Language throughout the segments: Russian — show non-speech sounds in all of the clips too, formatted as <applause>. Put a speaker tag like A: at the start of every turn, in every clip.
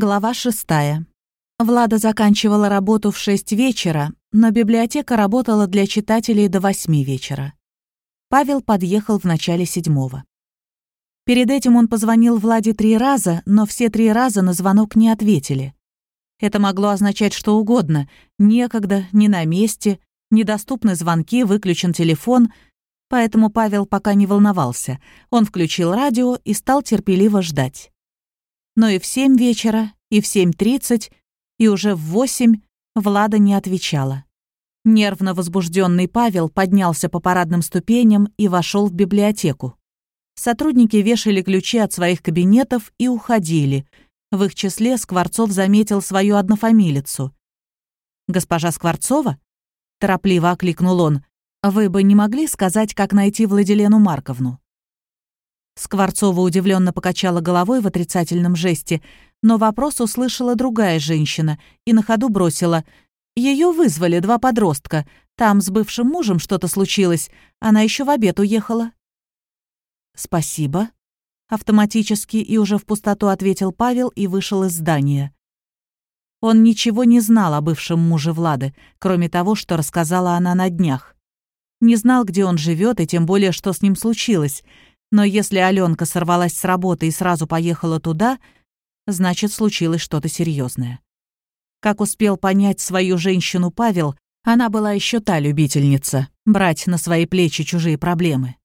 A: Глава шестая. Влада заканчивала работу в шесть вечера, но библиотека работала для читателей до восьми вечера. Павел подъехал в начале седьмого. Перед этим он позвонил Владе три раза, но все три раза на звонок не ответили. Это могло означать что угодно — некогда, не на месте, недоступны звонки, выключен телефон, поэтому Павел пока не волновался. Он включил радио и стал терпеливо ждать но и в семь вечера, и в семь тридцать, и уже в восемь Влада не отвечала. Нервно возбужденный Павел поднялся по парадным ступеням и вошел в библиотеку. Сотрудники вешали ключи от своих кабинетов и уходили. В их числе Скворцов заметил свою однофамилицу. «Госпожа Скворцова?» — торопливо окликнул он. «Вы бы не могли сказать, как найти Владилену Марковну?» Скворцова удивленно покачала головой в отрицательном жесте, но вопрос услышала другая женщина и на ходу бросила. Ее вызвали два подростка. Там с бывшим мужем что-то случилось. Она еще в обед уехала. «Спасибо», — автоматически и уже в пустоту ответил Павел и вышел из здания. Он ничего не знал о бывшем муже Влады, кроме того, что рассказала она на днях. Не знал, где он живет и тем более, что с ним случилось — но если Аленка сорвалась с работы и сразу поехала туда, значит, случилось что-то серьезное. Как успел понять свою женщину Павел, она была еще та любительница — брать на свои плечи чужие проблемы.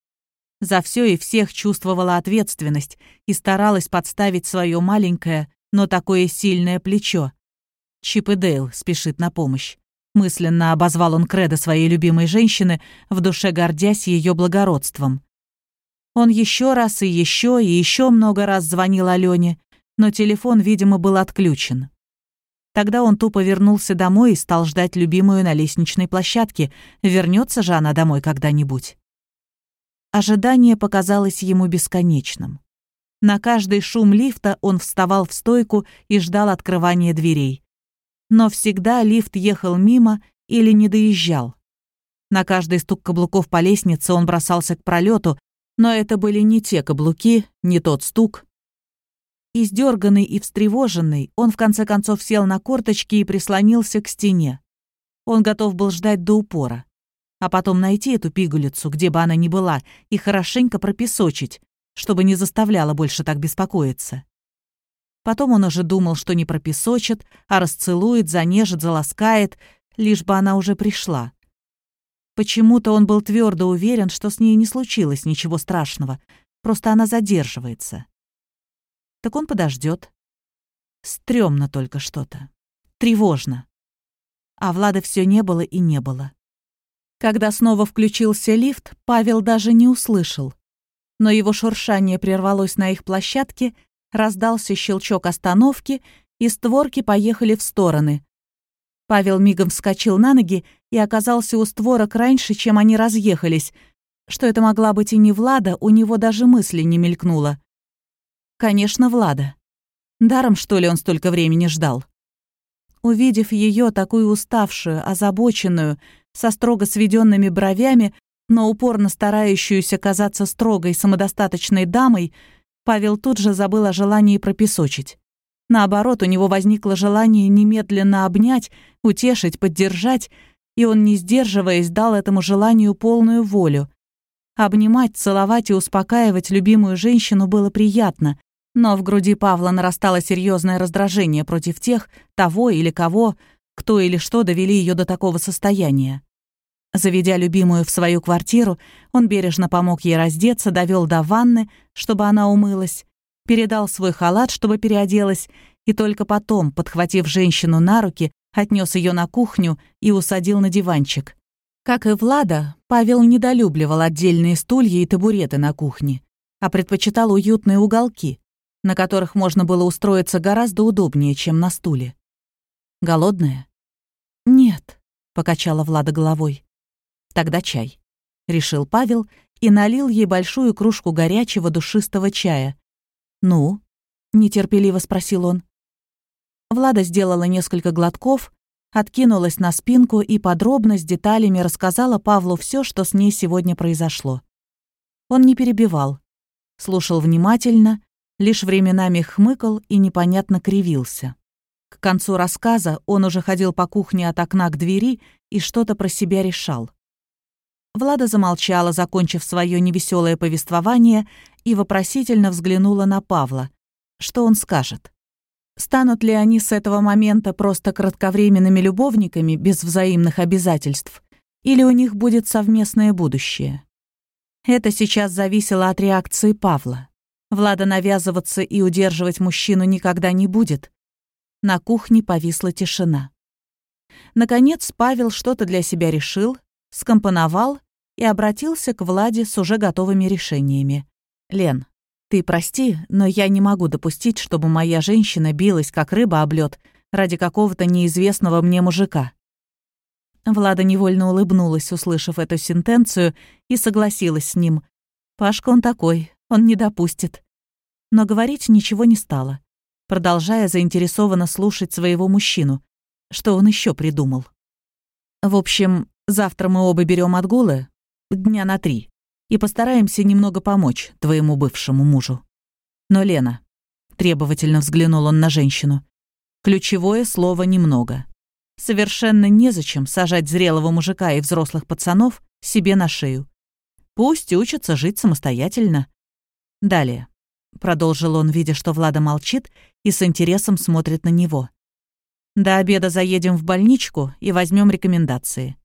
A: За все и всех чувствовала ответственность и старалась подставить свое маленькое, но такое сильное плечо. Чип и Дейл спешит на помощь. Мысленно обозвал он кредо своей любимой женщины, в душе гордясь ее благородством. Он еще раз и еще и еще много раз звонил Алене, но телефон, видимо, был отключен. Тогда он тупо вернулся домой и стал ждать любимую на лестничной площадке. Вернется же она домой когда-нибудь. Ожидание показалось ему бесконечным. На каждый шум лифта он вставал в стойку и ждал открывания дверей. Но всегда лифт ехал мимо или не доезжал. На каждый стук каблуков по лестнице он бросался к пролету, но это были не те каблуки, не тот стук. Издерганный и встревоженный, он в конце концов сел на корточки и прислонился к стене. Он готов был ждать до упора. А потом найти эту пигулицу, где бы она ни была, и хорошенько пропесочить, чтобы не заставляла больше так беспокоиться. Потом он уже думал, что не пропесочит, а расцелует, занежит, заласкает, лишь бы она уже пришла. Почему-то он был твердо уверен, что с ней не случилось ничего страшного, просто она задерживается. Так он подождет. Стремно только что-то. Тревожно. А Влада все не было и не было. Когда снова включился лифт, Павел даже не услышал. Но его шуршание прервалось на их площадке, раздался щелчок остановки, и створки поехали в стороны. Павел мигом вскочил на ноги и оказался у створок раньше, чем они разъехались. Что это могла быть и не Влада, у него даже мысли не мелькнуло. Конечно, Влада. Даром, что ли, он столько времени ждал? Увидев ее такую уставшую, озабоченную, со строго сведенными бровями, но упорно старающуюся казаться строгой, самодостаточной дамой, Павел тут же забыл о желании пропесочить. Наоборот, у него возникло желание немедленно обнять, утешить, поддержать, и он, не сдерживаясь, дал этому желанию полную волю. Обнимать, целовать и успокаивать любимую женщину было приятно, но в груди Павла нарастало серьезное раздражение против тех, того или кого, кто или что довели ее до такого состояния. Заведя любимую в свою квартиру, он бережно помог ей раздеться, довел до ванны, чтобы она умылась, передал свой халат, чтобы переоделась, и только потом, подхватив женщину на руки, отнес ее на кухню и усадил на диванчик. Как и Влада, Павел недолюбливал отдельные стулья и табуреты на кухне, а предпочитал уютные уголки, на которых можно было устроиться гораздо удобнее, чем на стуле. «Голодная?» «Нет», — покачала Влада головой. «Тогда чай», — решил Павел и налил ей большую кружку горячего душистого чая. «Ну?» — нетерпеливо спросил он. Влада сделала несколько глотков, откинулась на спинку и подробно с деталями рассказала Павлу все, что с ней сегодня произошло. Он не перебивал, слушал внимательно, лишь временами хмыкал и непонятно кривился. К концу рассказа он уже ходил по кухне от окна к двери и что-то про себя решал. Влада замолчала, закончив свое невеселое повествование, и вопросительно взглянула на Павла. Что он скажет? Станут ли они с этого момента просто кратковременными любовниками без взаимных обязательств? Или у них будет совместное будущее? Это сейчас зависело от реакции Павла. Влада навязываться и удерживать мужчину никогда не будет. На кухне повисла тишина. Наконец Павел что-то для себя решил, скомпоновал и обратился к Владе с уже готовыми решениями. «Лен, ты прости, но я не могу допустить, чтобы моя женщина билась, как рыба об лёд, ради какого-то неизвестного мне мужика». Влада невольно улыбнулась, услышав эту сентенцию, и согласилась с ним. «Пашка он такой, он не допустит». Но говорить ничего не стала, продолжая заинтересованно слушать своего мужчину, что он еще придумал. «В общем, завтра мы оба берем отгулы, дня на три, и постараемся немного помочь твоему бывшему мужу. Но, Лена, требовательно взглянул он на женщину, ключевое слово «немного». Совершенно незачем сажать зрелого мужика и взрослых пацанов себе на шею. Пусть учатся жить самостоятельно. Далее. Продолжил он, видя, что Влада молчит и с интересом смотрит на него. До обеда заедем в больничку и возьмем рекомендации.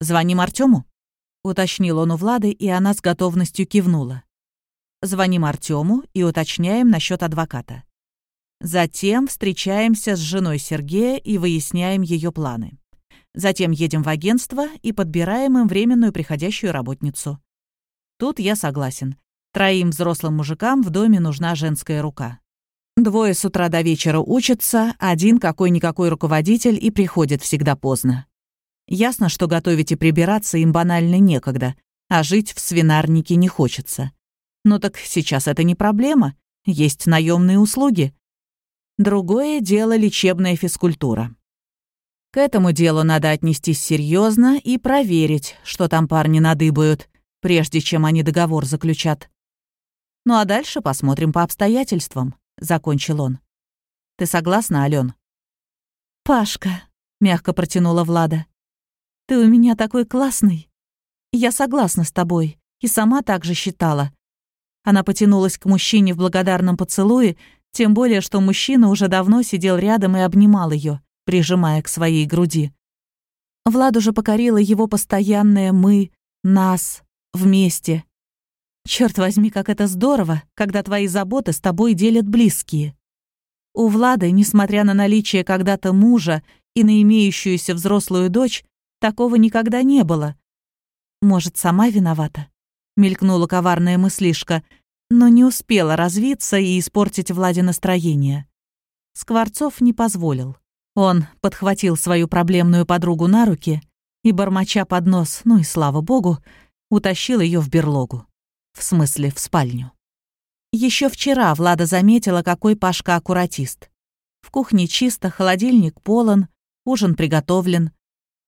A: Звоним Артему? Уточнил он у Влады, и она с готовностью кивнула. Звоним Артему и уточняем насчет адвоката. Затем встречаемся с женой Сергея и выясняем ее планы. Затем едем в агентство и подбираем им временную приходящую работницу. Тут я согласен. Троим взрослым мужикам в доме нужна женская рука. Двое с утра до вечера учатся, один какой-никакой руководитель и приходит всегда поздно. Ясно, что готовить и прибираться им банально некогда, а жить в свинарнике не хочется. Но так сейчас это не проблема, есть наемные услуги. Другое дело лечебная физкультура. К этому делу надо отнестись серьезно и проверить, что там парни надыбают, прежде чем они договор заключат. Ну а дальше посмотрим по обстоятельствам, закончил он. Ты согласна, Ален? Пашка, мягко протянула Влада. Ты у меня такой классный. Я согласна с тобой и сама так же считала. Она потянулась к мужчине в благодарном поцелуе, тем более, что мужчина уже давно сидел рядом и обнимал ее, прижимая к своей груди. Владу же покорило его постоянное «мы», «нас», «вместе». Черт возьми, как это здорово, когда твои заботы с тобой делят близкие. У Влады, несмотря на наличие когда-то мужа и на имеющуюся взрослую дочь, Такого никогда не было. Может, сама виновата? Мелькнула коварная мыслишка, но не успела развиться и испортить Владе настроение. Скворцов не позволил. Он подхватил свою проблемную подругу на руки и, бормоча под нос, ну и слава богу, утащил ее в берлогу. В смысле, в спальню. Еще вчера Влада заметила, какой Пашка аккуратист. В кухне чисто, холодильник полон, ужин приготовлен,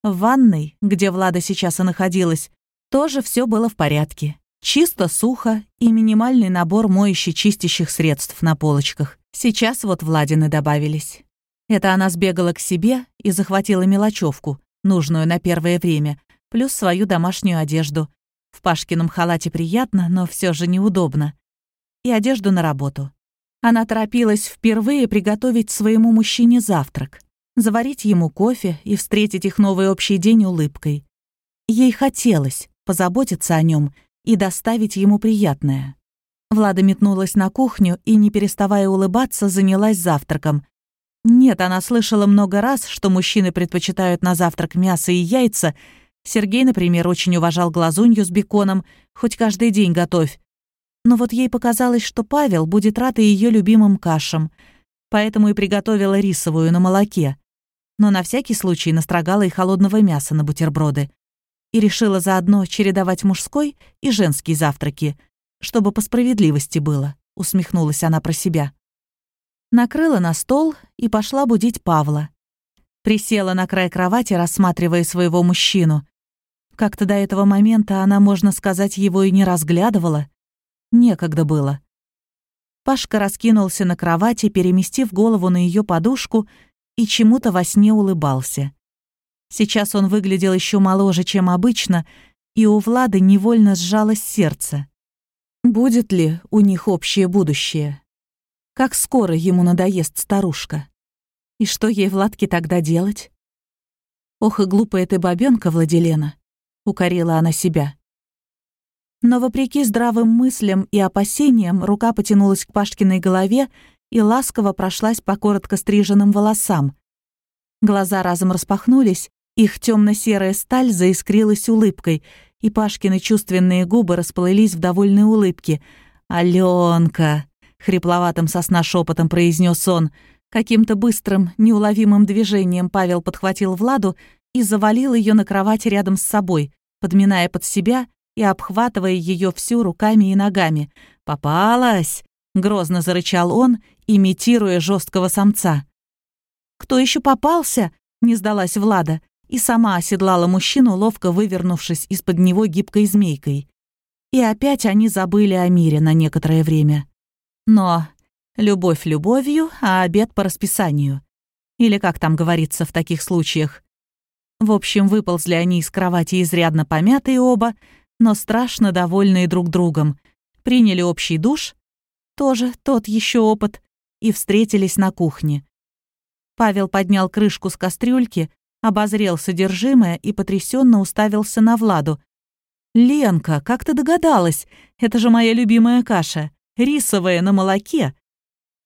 A: в ванной, где Влада сейчас и находилась, тоже все было в порядке. Чисто, сухо и минимальный набор моющих-чистящих средств на полочках. Сейчас вот Владины добавились. Это она сбегала к себе и захватила мелочевку, нужную на первое время, плюс свою домашнюю одежду. В Пашкином халате приятно, но все же неудобно. И одежду на работу. Она торопилась впервые приготовить своему мужчине завтрак заварить ему кофе и встретить их новый общий день улыбкой. Ей хотелось позаботиться о нем и доставить ему приятное. Влада метнулась на кухню и, не переставая улыбаться, занялась завтраком. Нет, она слышала много раз, что мужчины предпочитают на завтрак мясо и яйца. Сергей, например, очень уважал глазунью с беконом, хоть каждый день готовь. Но вот ей показалось, что Павел будет рад и ее любимым кашам, поэтому и приготовила рисовую на молоке но на всякий случай настрогала и холодного мяса на бутерброды. И решила заодно чередовать мужской и женский завтраки, чтобы по справедливости было, усмехнулась она про себя. Накрыла на стол и пошла будить Павла. Присела на край кровати, рассматривая своего мужчину. Как-то до этого момента она, можно сказать, его и не разглядывала. Некогда было. Пашка раскинулся на кровати, переместив голову на ее подушку и чему-то во сне улыбался. Сейчас он выглядел еще моложе, чем обычно, и у Влады невольно сжалось сердце. Будет ли у них общее будущее? Как скоро ему надоест старушка? И что ей, Владке, тогда делать? Ох и глупая ты бабёнка, Владилена, укорила она себя. Но вопреки здравым мыслям и опасениям, рука потянулась к Пашкиной голове и ласково прошлась по коротко стриженным волосам. Глаза разом распахнулись, их темно серая сталь заискрилась улыбкой, и Пашкины чувственные губы расплылись в довольной улыбке. «Алёнка!» — хрипловатым сосна шепотом произнес он. Каким-то быстрым, неуловимым движением Павел подхватил Владу и завалил ее на кровать рядом с собой, подминая под себя и обхватывая ее всю руками и ногами. «Попалась!» — грозно зарычал он, имитируя жесткого самца. «Кто еще попался?» — не сдалась Влада и сама оседлала мужчину, ловко вывернувшись из-под него гибкой змейкой. И опять они забыли о мире на некоторое время. Но любовь любовью, а обед по расписанию. Или как там говорится в таких случаях. В общем, выползли они из кровати изрядно помятые оба, но страшно довольные друг другом, приняли общий душ, тоже тот еще опыт, и встретились на кухне. Павел поднял крышку с кастрюльки, обозрел содержимое и потрясенно уставился на Владу. «Ленка, как ты догадалась? Это же моя любимая каша, рисовая на молоке.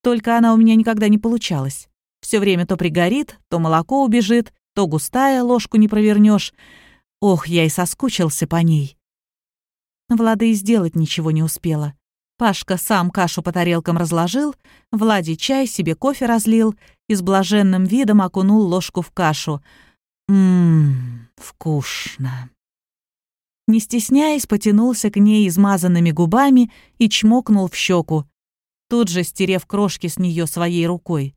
A: Только она у меня никогда не получалась. Все время то пригорит, то молоко убежит, то густая, ложку не провернешь. Ох, я и соскучился по ней. Влада и сделать ничего не успела. Пашка сам кашу по тарелкам разложил, Влади чай, себе кофе разлил и с блаженным видом окунул ложку в кашу. Ммм, вкусно. Не стесняясь, потянулся к ней измазанными губами и чмокнул в щеку, тут же стерев крошки с нее своей рукой.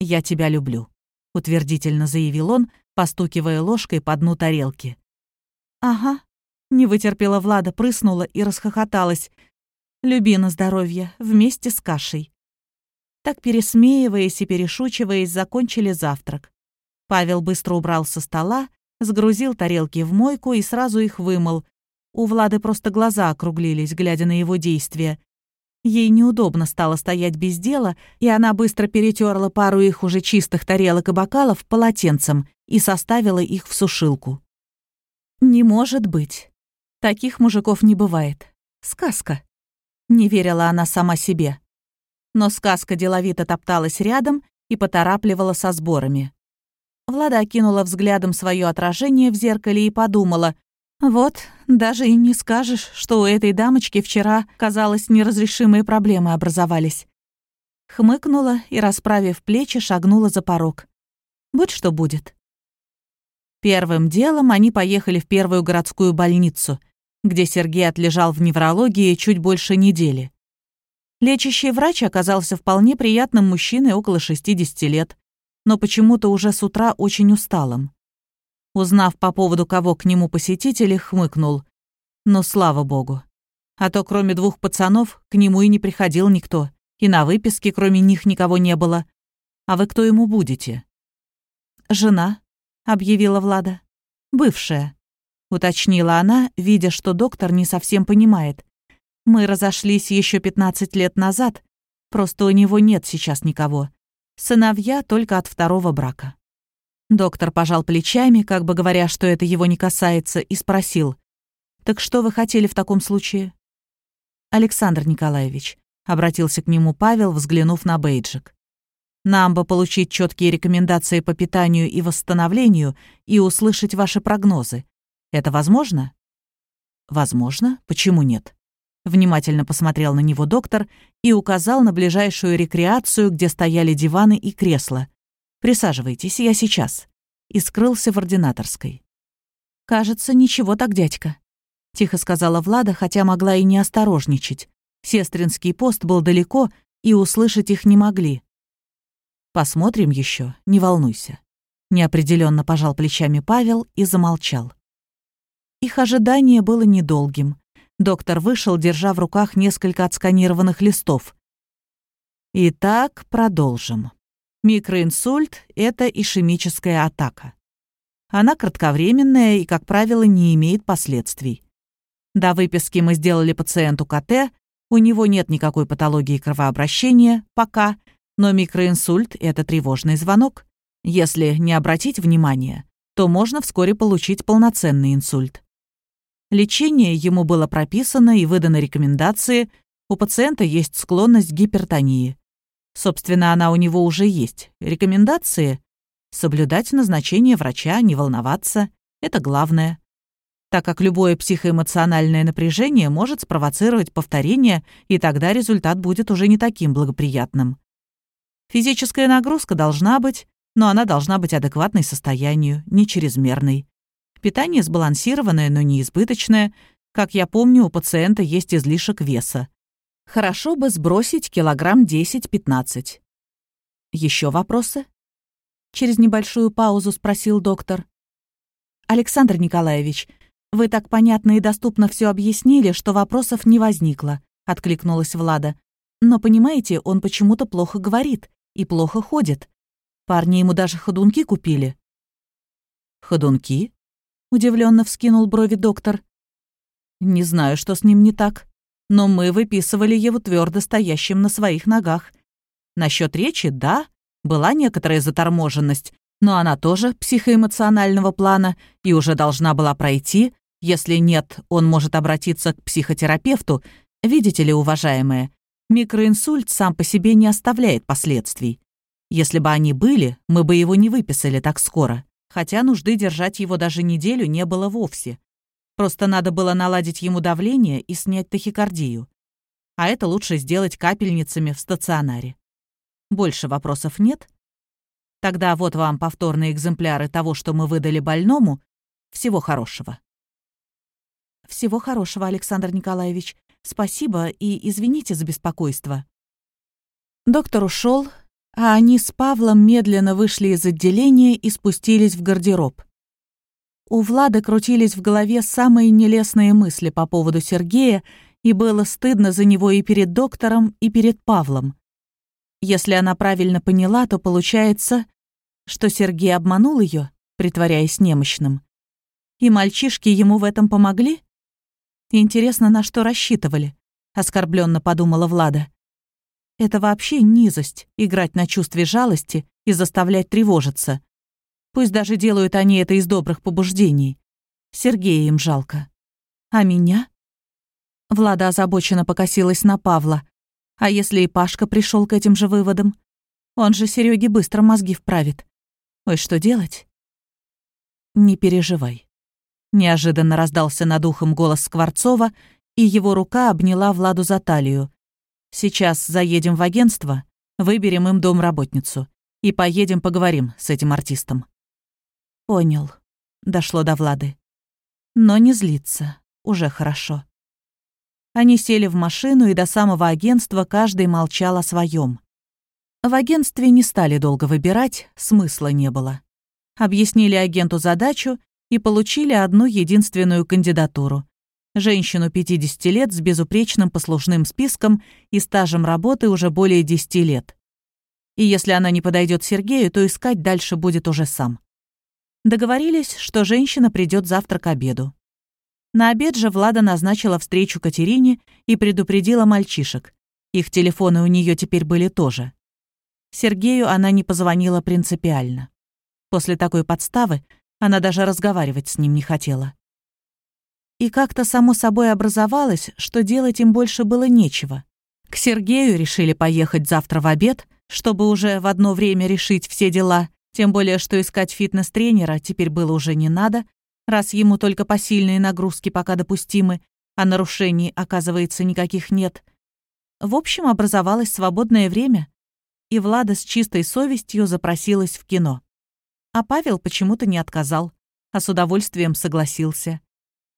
A: «Я тебя люблю», — утвердительно заявил он, постукивая ложкой по дну тарелки. «Ага», не вытерпела Влада, прыснула и расхохоталась. «Люби на здоровье, вместе с кашей». Так, пересмеиваясь и перешучиваясь, закончили завтрак. Павел быстро убрал со стола, сгрузил тарелки в мойку и сразу их вымыл. У Влады просто глаза округлились, глядя на его действия. Ей неудобно стало стоять без дела, и она быстро перетерла пару их уже чистых тарелок и бокалов полотенцем и составила их в сушилку. «Не может быть. Таких мужиков не бывает. Сказка. Не верила она сама себе. Но сказка деловито топталась рядом и поторапливала со сборами. Влада окинула взглядом свое отражение в зеркале и подумала, «Вот, даже и не скажешь, что у этой дамочки вчера, казалось, неразрешимые проблемы образовались». Хмыкнула и, расправив плечи, шагнула за порог. «Будь что будет». Первым делом они поехали в первую городскую больницу — где Сергей отлежал в неврологии чуть больше недели. Лечащий врач оказался вполне приятным мужчиной около 60 лет, но почему-то уже с утра очень усталым. Узнав по поводу кого к нему посетители, хмыкнул. Но слава богу. А то кроме двух пацанов к нему и не приходил никто, и на выписке кроме них никого не было. А вы кто ему будете? «Жена», — объявила Влада. «Бывшая уточнила она, видя, что доктор не совсем понимает. Мы разошлись еще 15 лет назад, просто у него нет сейчас никого. Сыновья только от второго брака. Доктор пожал плечами, как бы говоря, что это его не касается, и спросил. «Так что вы хотели в таком случае?» «Александр Николаевич», — обратился к нему Павел, взглянув на бейджик. «Нам бы получить четкие рекомендации по питанию и восстановлению и услышать ваши прогнозы. Это возможно? Возможно. Почему нет? Внимательно посмотрел на него доктор и указал на ближайшую рекреацию, где стояли диваны и кресла. «Присаживайтесь, я сейчас». И скрылся в ординаторской. «Кажется, ничего так, дядька», — тихо сказала Влада, хотя могла и не осторожничать. Сестринский пост был далеко, и услышать их не могли. «Посмотрим еще, не волнуйся». Неопределенно пожал плечами Павел и замолчал. Их ожидание было недолгим. Доктор вышел, держа в руках несколько отсканированных листов. Итак, продолжим. Микроинсульт – это ишемическая атака. Она кратковременная и, как правило, не имеет последствий. До выписки мы сделали пациенту КТ, у него нет никакой патологии кровообращения, пока, но микроинсульт – это тревожный звонок. Если не обратить внимания, то можно вскоре получить полноценный инсульт. Лечение ему было прописано и выданы рекомендации, у пациента есть склонность к гипертонии. Собственно, она у него уже есть. Рекомендации — соблюдать назначение врача, не волноваться — это главное. Так как любое психоэмоциональное напряжение может спровоцировать повторение, и тогда результат будет уже не таким благоприятным. Физическая нагрузка должна быть, но она должна быть адекватной состоянию, не чрезмерной. Питание сбалансированное, но не избыточное. Как я помню, у пациента есть излишек веса. Хорошо бы сбросить килограмм 10-15. Еще вопросы? Через небольшую паузу спросил доктор. Александр Николаевич, вы так понятно и доступно все объяснили, что вопросов не возникло, откликнулась Влада. Но понимаете, он почему-то плохо говорит и плохо ходит. Парни ему даже ходунки купили. Ходунки? Удивленно вскинул брови доктор. Не знаю, что с ним не так но мы выписывали его твердо стоящим на своих ногах. Насчет речи, да, была некоторая заторможенность, но она тоже психоэмоционального плана и уже должна была пройти. Если нет, он может обратиться к психотерапевту. Видите ли, уважаемые, микроинсульт сам по себе не оставляет последствий. Если бы они были, мы бы его не выписали так скоро, хотя нужды держать его даже неделю не было вовсе. Просто надо было наладить ему давление и снять тахикардию. А это лучше сделать капельницами в стационаре. Больше вопросов нет? Тогда вот вам повторные экземпляры того, что мы выдали больному. Всего хорошего. Всего хорошего, Александр Николаевич. Спасибо и извините за беспокойство. Доктор ушел, а они с Павлом медленно вышли из отделения и спустились в гардероб. У Влады крутились в голове самые нелестные мысли по поводу Сергея, и было стыдно за него и перед доктором, и перед Павлом. Если она правильно поняла, то получается, что Сергей обманул ее, притворяясь немощным. И мальчишки ему в этом помогли? Интересно, на что рассчитывали? Оскорбленно подумала Влада. Это вообще низость — играть на чувстве жалости и заставлять тревожиться. Пусть даже делают они это из добрых побуждений. Сергея им жалко. А меня? Влада озабоченно покосилась на Павла. А если и Пашка пришел к этим же выводам? Он же Сереге быстро мозги вправит. Ой, что делать? Не переживай. Неожиданно раздался над ухом голос Скворцова, и его рука обняла Владу за талию. Сейчас заедем в агентство, выберем им домработницу и поедем поговорим с этим артистом. «Понял», — дошло до Влады. «Но не злиться, уже хорошо». Они сели в машину, и до самого агентства каждый молчал о своем. В агентстве не стали долго выбирать, смысла не было. Объяснили агенту задачу и получили одну единственную кандидатуру. Женщину 50 лет с безупречным послужным списком и стажем работы уже более 10 лет. И если она не подойдет Сергею, то искать дальше будет уже сам. Договорились, что женщина придет завтра к обеду. На обед же Влада назначила встречу Катерине и предупредила мальчишек. Их телефоны у нее теперь были тоже. Сергею она не позвонила принципиально. После такой подставы она даже разговаривать с ним не хотела. И как-то само собой образовалось, что делать им больше было нечего. К Сергею решили поехать завтра в обед, чтобы уже в одно время решить все дела, тем более, что искать фитнес-тренера теперь было уже не надо, раз ему только посильные нагрузки пока допустимы, а нарушений, оказывается, никаких нет. В общем, образовалось свободное время, и Влада с чистой совестью запросилась в кино. А Павел почему-то не отказал, а с удовольствием согласился.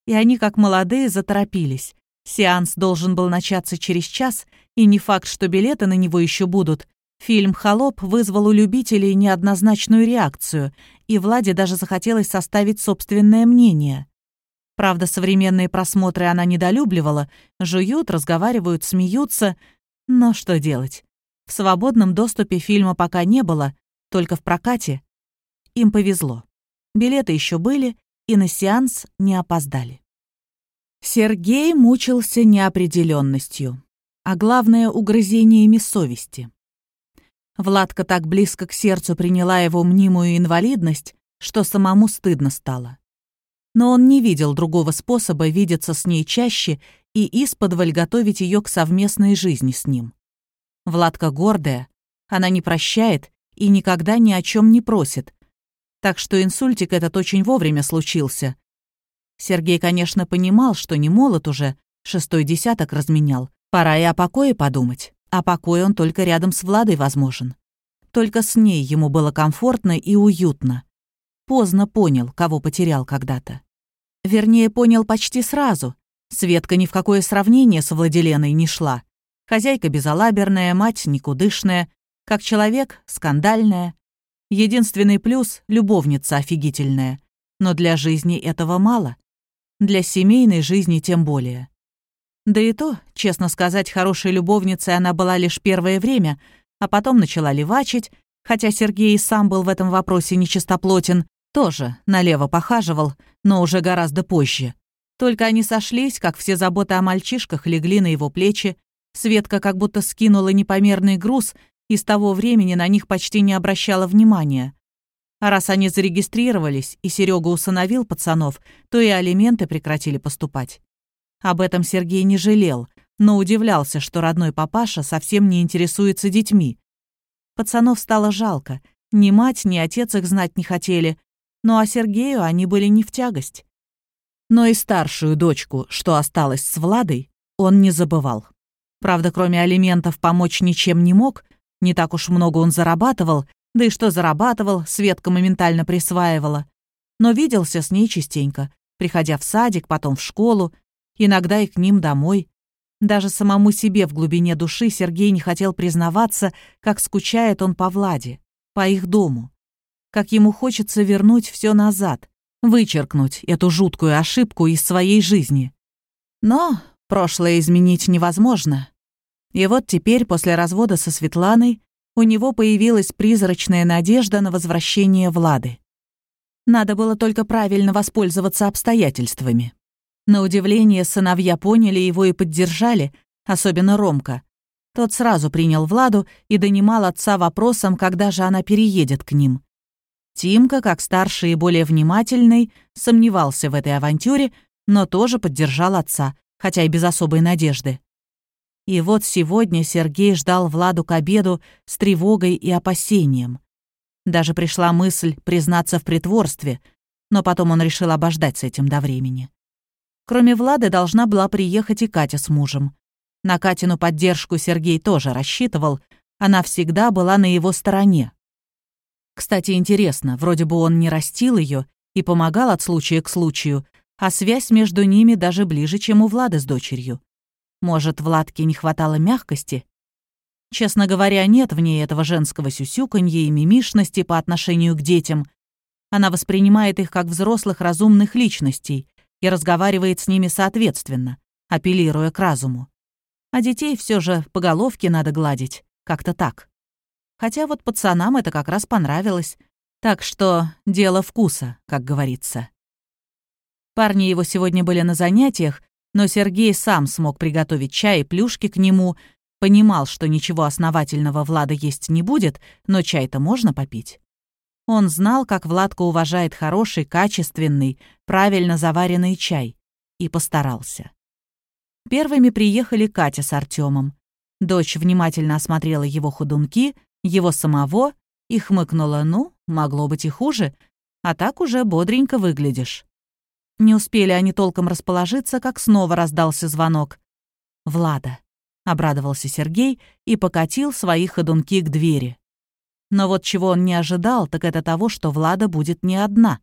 A: И они, как молодые, заторопились. Сеанс должен был начаться через час, и не факт, что билеты на него еще будут, Фильм «Холоп» вызвал у любителей неоднозначную реакцию, и Владе даже захотелось составить собственное мнение. Правда, современные просмотры она недолюбливала, жуют, разговаривают, смеются. Но что делать? В свободном доступе фильма пока не было, только в прокате. Им повезло. Билеты еще были, и на сеанс не опоздали. Сергей мучился неопределенностью, а главное — угрызениями совести. Владка так близко к сердцу приняла его мнимую инвалидность, что самому стыдно стало. Но он не видел другого способа видеться с ней чаще и исподволь готовить ее к совместной жизни с ним. Владка гордая, она не прощает и никогда ни о чем не просит, так что инсультик этот очень вовремя случился. Сергей, конечно, понимал, что не молод уже, шестой десяток разменял, пора и о покое подумать. А покой он только рядом с Владой возможен. Только с ней ему было комфортно и уютно. Поздно понял, кого потерял когда-то. Вернее, понял почти сразу. Светка ни в какое сравнение с Владиленой не шла. Хозяйка безалаберная, мать никудышная, как человек скандальная. Единственный плюс — любовница офигительная. Но для жизни этого мало. Для семейной жизни тем более. Да и то, честно сказать, хорошей любовницей она была лишь первое время, а потом начала левачить, хотя Сергей и сам был в этом вопросе нечистоплотен, тоже налево похаживал, но уже гораздо позже. Только они сошлись, как все заботы о мальчишках легли на его плечи, Светка как будто скинула непомерный груз и с того времени на них почти не обращала внимания. А раз они зарегистрировались, и Серега усыновил пацанов, то и алименты прекратили поступать. Об этом Сергей не жалел, но удивлялся, что родной папаша совсем не интересуется детьми. Пацанов стало жалко. Ни мать, ни отец их знать не хотели. Ну а Сергею они были не в тягость. Но и старшую дочку, что осталась с Владой, он не забывал. Правда, кроме алиментов помочь ничем не мог, не так уж много он зарабатывал, да и что зарабатывал, Светка моментально присваивала. Но виделся с ней частенько, приходя в садик, потом в школу, иногда и к ним домой. Даже самому себе в глубине души Сергей не хотел признаваться, как скучает он по Владе, по их дому. Как ему хочется вернуть все назад, вычеркнуть эту жуткую ошибку из своей жизни. Но прошлое изменить невозможно. И вот теперь, после развода со Светланой, у него появилась призрачная надежда на возвращение Влады. Надо было только правильно воспользоваться обстоятельствами. На удивление, сыновья поняли его и поддержали, особенно Ромка. Тот сразу принял Владу и донимал отца вопросом, когда же она переедет к ним. Тимка, как старший и более внимательный, сомневался в этой авантюре, но тоже поддержал отца, хотя и без особой надежды. И вот сегодня Сергей ждал Владу к обеду с тревогой и опасением. Даже пришла мысль признаться в притворстве, но потом он решил обождать с этим до времени. Кроме Влады должна была приехать и Катя с мужем. На Катину поддержку Сергей тоже рассчитывал, она всегда была на его стороне. Кстати, интересно, вроде бы он не растил ее и помогал от случая к случаю, а связь между ними даже ближе, чем у Влады с дочерью. Может, Владке не хватало мягкости? Честно говоря, нет в ней этого женского сюсюканья и мимишности по отношению к детям. Она воспринимает их как взрослых разумных личностей, и разговаривает с ними соответственно, апеллируя к разуму. А детей все же по головке надо гладить, как-то так. Хотя вот пацанам это как раз понравилось. Так что дело вкуса, как говорится. Парни его сегодня были на занятиях, но Сергей сам смог приготовить чай и плюшки к нему, понимал, что ничего основательного Влада есть не будет, но чай-то можно попить. Он знал, как Владка уважает хороший, качественный, правильно заваренный чай. И постарался. Первыми приехали Катя с Артемом. Дочь внимательно осмотрела его ходунки, его самого и хмыкнула, ну, могло быть и хуже, а так уже бодренько выглядишь. Не успели они толком расположиться, как снова раздался звонок. «Влада», — обрадовался Сергей и покатил свои ходунки к двери. Но вот чего он не ожидал, так это того, что Влада будет не одна.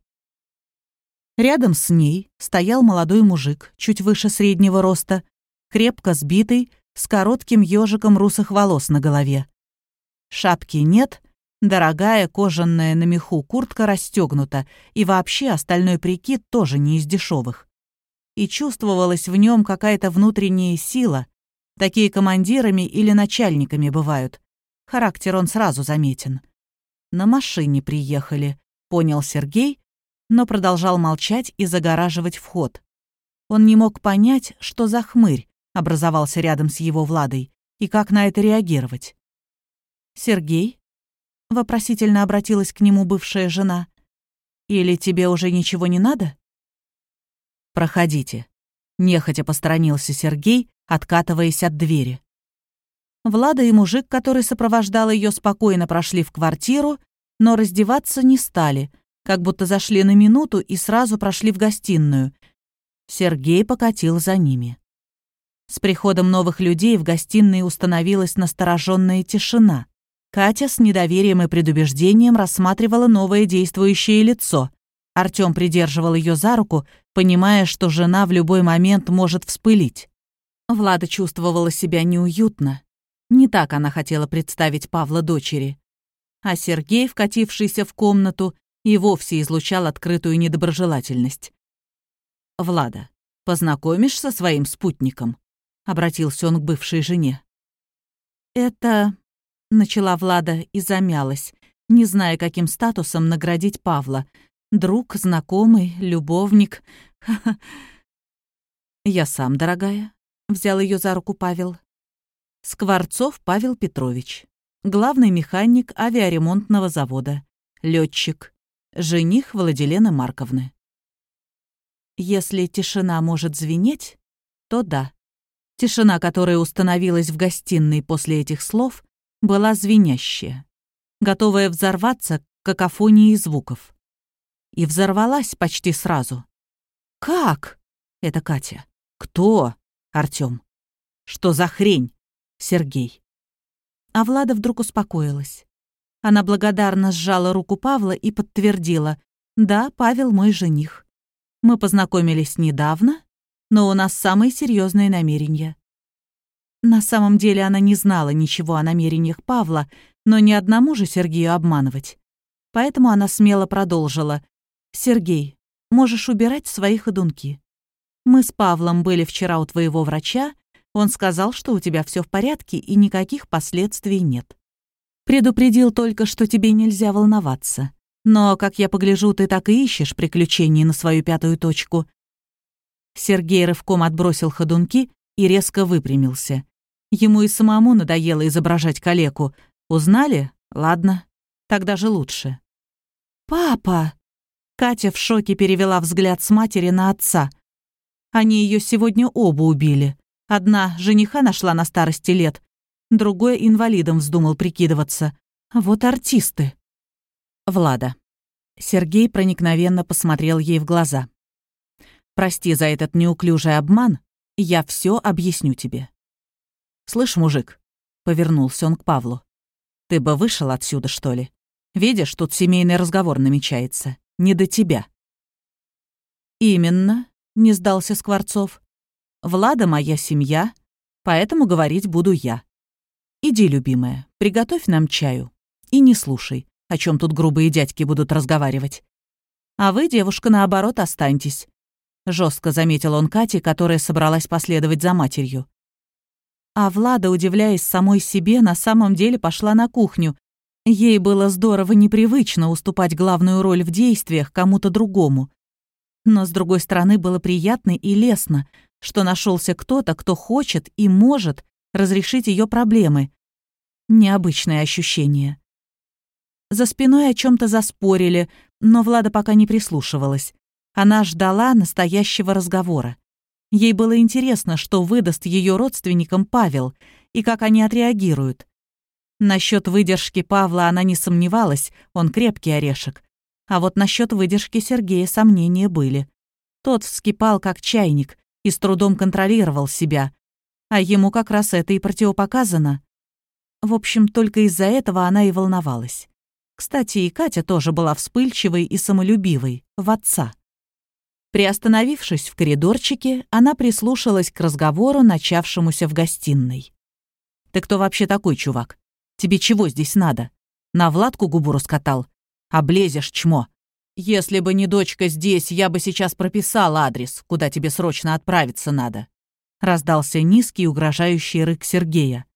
A: Рядом с ней стоял молодой мужик, чуть выше среднего роста, крепко сбитый, с коротким ежиком русых волос на голове. Шапки нет, дорогая кожаная на меху куртка расстегнута, и вообще остальной прикид тоже не из дешевых. И чувствовалась в нем какая-то внутренняя сила. Такие командирами или начальниками бывают. Характер он сразу заметен. «На машине приехали», — понял Сергей, но продолжал молчать и загораживать вход. Он не мог понять, что за хмырь образовался рядом с его Владой и как на это реагировать. «Сергей?» — вопросительно обратилась к нему бывшая жена. «Или тебе уже ничего не надо?»
B: «Проходите», — нехотя посторонился Сергей, откатываясь от двери.
A: Влада и мужик, который сопровождал ее, спокойно прошли в квартиру, но раздеваться не стали, как будто зашли на минуту и сразу прошли в гостиную. Сергей покатил за ними. С приходом новых людей в гостиной установилась настороженная тишина. Катя с недоверием и предубеждением рассматривала новое действующее лицо. Артём придерживал ее за руку, понимая, что жена в любой момент может вспылить. Влада чувствовала себя неуютно. Не так она хотела представить Павла дочери. А Сергей, вкатившийся в комнату, и вовсе излучал открытую недоброжелательность. «Влада, познакомишь со своим спутником?» — обратился он к бывшей жене. «Это...» — начала Влада и замялась, не зная, каким статусом наградить Павла. Друг, знакомый, любовник. <laughs> «Я сам, дорогая», — взял ее за руку Павел. Скворцов Павел Петрович, главный механик авиаремонтного завода, летчик, жених Владилены Марковны. Если тишина может звенеть, то да. Тишина, которая установилась в гостиной после этих слов, была звенящая, готовая взорваться какофонией звуков. И взорвалась почти сразу. «Как?» — это Катя. «Кто?» — Артём. «Что за хрень?» — Сергей. А Влада вдруг успокоилась. Она благодарно сжала руку Павла и подтвердила. «Да, Павел мой жених. Мы познакомились недавно, но у нас самые серьезные намерения. На самом деле она не знала ничего о намерениях Павла, но ни одному же Сергею обманывать. Поэтому она смело продолжила. «Сергей, можешь убирать свои ходунки. Мы с Павлом были вчера у твоего врача, он сказал, что у тебя все в порядке и никаких последствий нет. Предупредил только, что тебе нельзя волноваться. Но, как я погляжу, ты так и ищешь приключений на свою пятую точку. Сергей рывком отбросил ходунки и резко выпрямился. Ему и самому надоело изображать калеку. Узнали? Ладно, тогда же лучше. «Папа!» Катя в шоке перевела взгляд с матери на отца. Они ее сегодня оба убили. Одна жениха нашла на старости лет, другой инвалидом вздумал прикидываться. Вот артисты. Влада. Сергей проникновенно посмотрел ей в глаза. Прости за этот неуклюжий обман, я все объясню тебе. Слышь, мужик, повернулся он к Павлу. Ты бы вышел отсюда, что ли? Видишь, тут семейный разговор намечается. Не до тебя. Именно, не сдался Скворцов. Влада моя семья, поэтому говорить буду я. Иди, любимая, приготовь нам чаю. И не слушай, о чем тут грубые дядьки будут разговаривать. А вы, девушка, наоборот, останьтесь. Жестко заметил он Кате, которая собралась последовать за матерью. А Влада, удивляясь самой себе, на самом деле пошла на кухню. Ей было здорово непривычно уступать главную роль в действиях кому-то другому. Но, с другой стороны, было приятно и лестно, что нашелся кто-то, кто хочет и может разрешить ее проблемы. Необычное ощущение. За спиной о чем то заспорили, но Влада пока не прислушивалась. Она ждала настоящего разговора. Ей было интересно, что выдаст ее родственникам Павел и как они отреагируют. Насчет выдержки Павла она не сомневалась, он крепкий орешек. А вот насчет выдержки Сергея сомнения были. Тот вскипал как чайник и с трудом контролировал себя, а ему как раз это и противопоказано. В общем, только из-за этого она и волновалась. Кстати, и Катя тоже была вспыльчивой и самолюбивой, в отца. Приостановившись в коридорчике, она прислушалась к разговору, начавшемуся в гостиной. «Ты кто вообще такой, чувак? Тебе чего здесь надо? На Владку губу раскатал? Облезешь, чмо. Если бы не дочка здесь, я бы сейчас прописал адрес, куда тебе срочно отправиться надо». Раздался низкий угрожающий рык Сергея.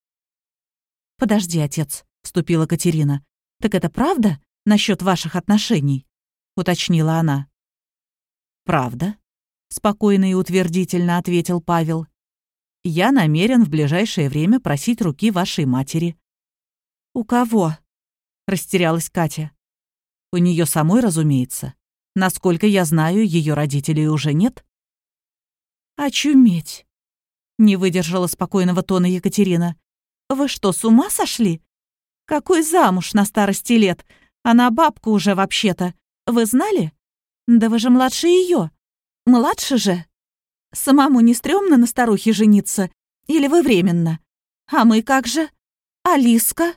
A: «Подожди, отец», — вступила Катерина. «Так это правда насчет ваших отношений?» — уточнила она. «Правда», — спокойно и утвердительно ответил Павел. «Я намерен в ближайшее время просить руки вашей матери». «У кого?» — растерялась Катя. «У нее самой, разумеется. Насколько я знаю, ее родителей уже нет». «Очуметь!» — не выдержала спокойного тона Екатерина. «Вы что, с ума сошли? Какой замуж на старости лет? Она бабка уже вообще-то. Вы знали? Да вы же младше ее. Младше же. Самому не стрёмно на старухе жениться? Или вы временно? А мы как же? Алиска?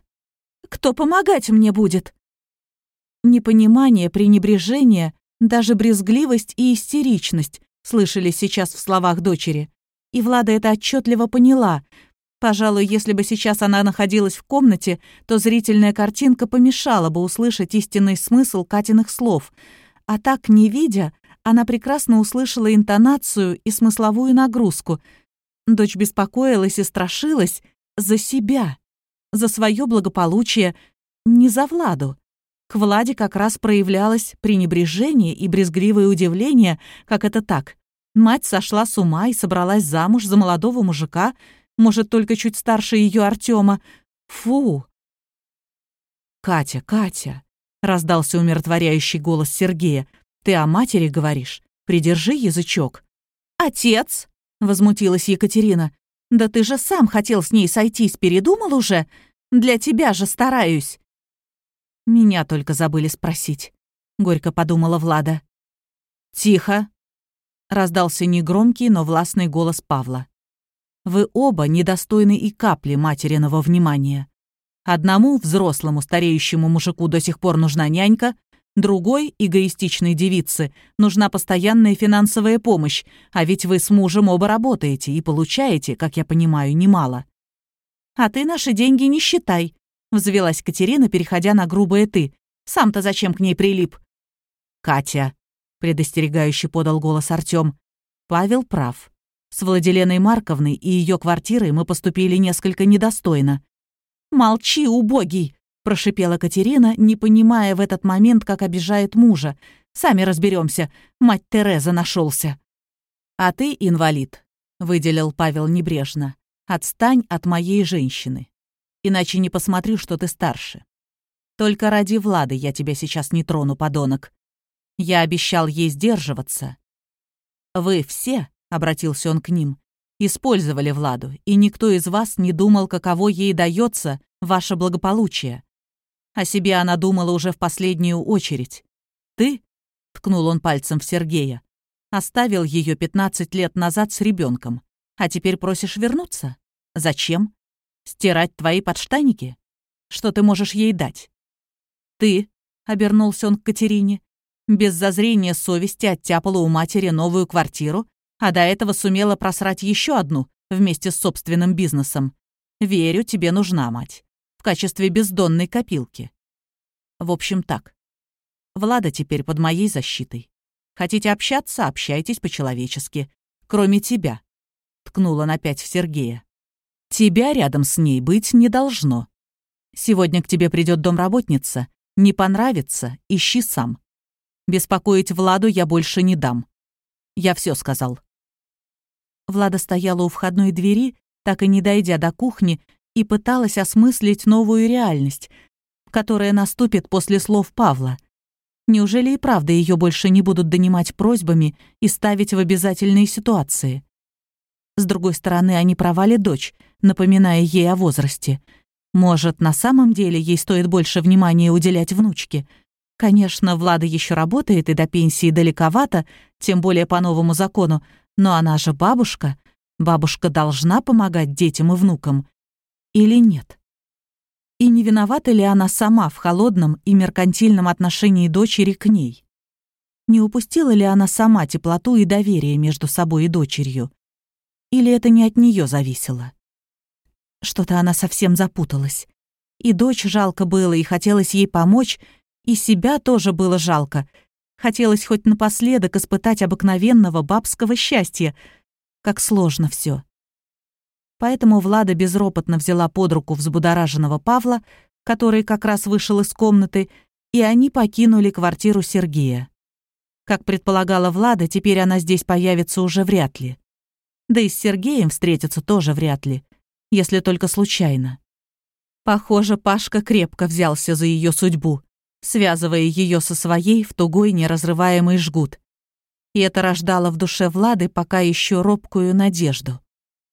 A: Кто помогать мне будет?» Непонимание, пренебрежение, даже брезгливость и истеричность слышали сейчас в словах дочери. И Влада это отчетливо поняла. Пожалуй, если бы сейчас она находилась в комнате, то зрительная картинка помешала бы услышать истинный смысл Катиных слов. А так, не видя, она прекрасно услышала интонацию и смысловую нагрузку. Дочь беспокоилась и страшилась за себя, за свое благополучие, не за Владу. К Владе как раз проявлялось пренебрежение и брезгливое удивление, как это так. Мать сошла с ума и собралась замуж за молодого мужика, может, только чуть старше ее Артема. Фу! «Катя, Катя!» — раздался умиротворяющий голос Сергея. «Ты о матери говоришь? Придержи язычок». «Отец!» — возмутилась Екатерина. «Да ты же сам хотел с ней сойтись, передумал уже? Для тебя же стараюсь!» «Меня только забыли спросить», — горько подумала Влада. «Тихо!» — раздался негромкий, но властный голос Павла. «Вы оба недостойны и капли материного внимания. Одному, взрослому стареющему мужику, до сих пор нужна нянька, другой, эгоистичной девице, нужна постоянная финансовая помощь, а ведь вы с мужем оба работаете и получаете, как я понимаю, немало. А ты наши деньги не считай, Взвелась Катерина, переходя на грубое «ты». «Сам-то зачем к ней прилип?» «Катя», — предостерегающе подал голос Артём. «Павел прав. С Владиленой Марковной и ее квартирой мы поступили несколько недостойно». «Молчи, убогий!» — прошипела Катерина, не понимая в этот момент, как обижает мужа. «Сами разберемся. Мать Тереза нашелся. «А ты инвалид», — выделил Павел небрежно. «Отстань от моей женщины иначе не посмотрю, что ты старше. Только ради Влады я тебя сейчас не трону, подонок. Я обещал ей сдерживаться. Вы все, — обратился он к ним, — использовали Владу, и никто из вас не думал, каково ей дается ваше благополучие. О себе она думала уже в последнюю очередь. Ты, — ткнул он пальцем в Сергея, — оставил ее 15 лет назад с ребенком, а теперь просишь вернуться? Зачем? Стирать твои подштаники? Что ты можешь ей дать? Ты, — обернулся он к Катерине, без зазрения совести оттяпала у матери новую квартиру, а до этого сумела просрать еще одну вместе с собственным бизнесом. Верю, тебе нужна мать. В качестве бездонной копилки. В общем, так. Влада теперь под моей защитой. Хотите общаться — общайтесь по-человечески. Кроме тебя. Ткнула на пять в Сергея. Тебя рядом с ней быть не должно. Сегодня к тебе придет домработница. Не понравится — ищи сам. Беспокоить Владу я больше не дам. Я все сказал. Влада стояла у входной двери, так и не дойдя до кухни, и пыталась осмыслить новую реальность, которая наступит после слов Павла. Неужели и правда ее больше не будут донимать просьбами и ставить в обязательные ситуации? С другой стороны, они провали дочь, напоминая ей о возрасте. Может, на самом деле ей стоит больше внимания уделять внучке? Конечно, Влада еще работает и до пенсии далековато, тем более по новому закону, но она же бабушка. Бабушка должна помогать детям и внукам. Или нет? И не виновата ли она сама в холодном и меркантильном отношении дочери к ней? Не упустила ли она сама теплоту и доверие между собой и дочерью? Или это не от нее зависело? Что-то она совсем запуталась. И дочь жалко было, и хотелось ей помочь, и себя тоже было жалко. Хотелось хоть напоследок испытать обыкновенного бабского счастья. Как сложно все. Поэтому Влада безропотно взяла под руку взбудораженного Павла, который как раз вышел из комнаты, и они покинули квартиру Сергея. Как предполагала Влада, теперь она здесь появится уже вряд ли. Да и с Сергеем встретиться тоже вряд ли, если только случайно. Похоже, Пашка крепко взялся за ее судьбу, связывая ее со своей в тугой неразрываемый жгут. И это рождало в душе Влады пока еще робкую надежду.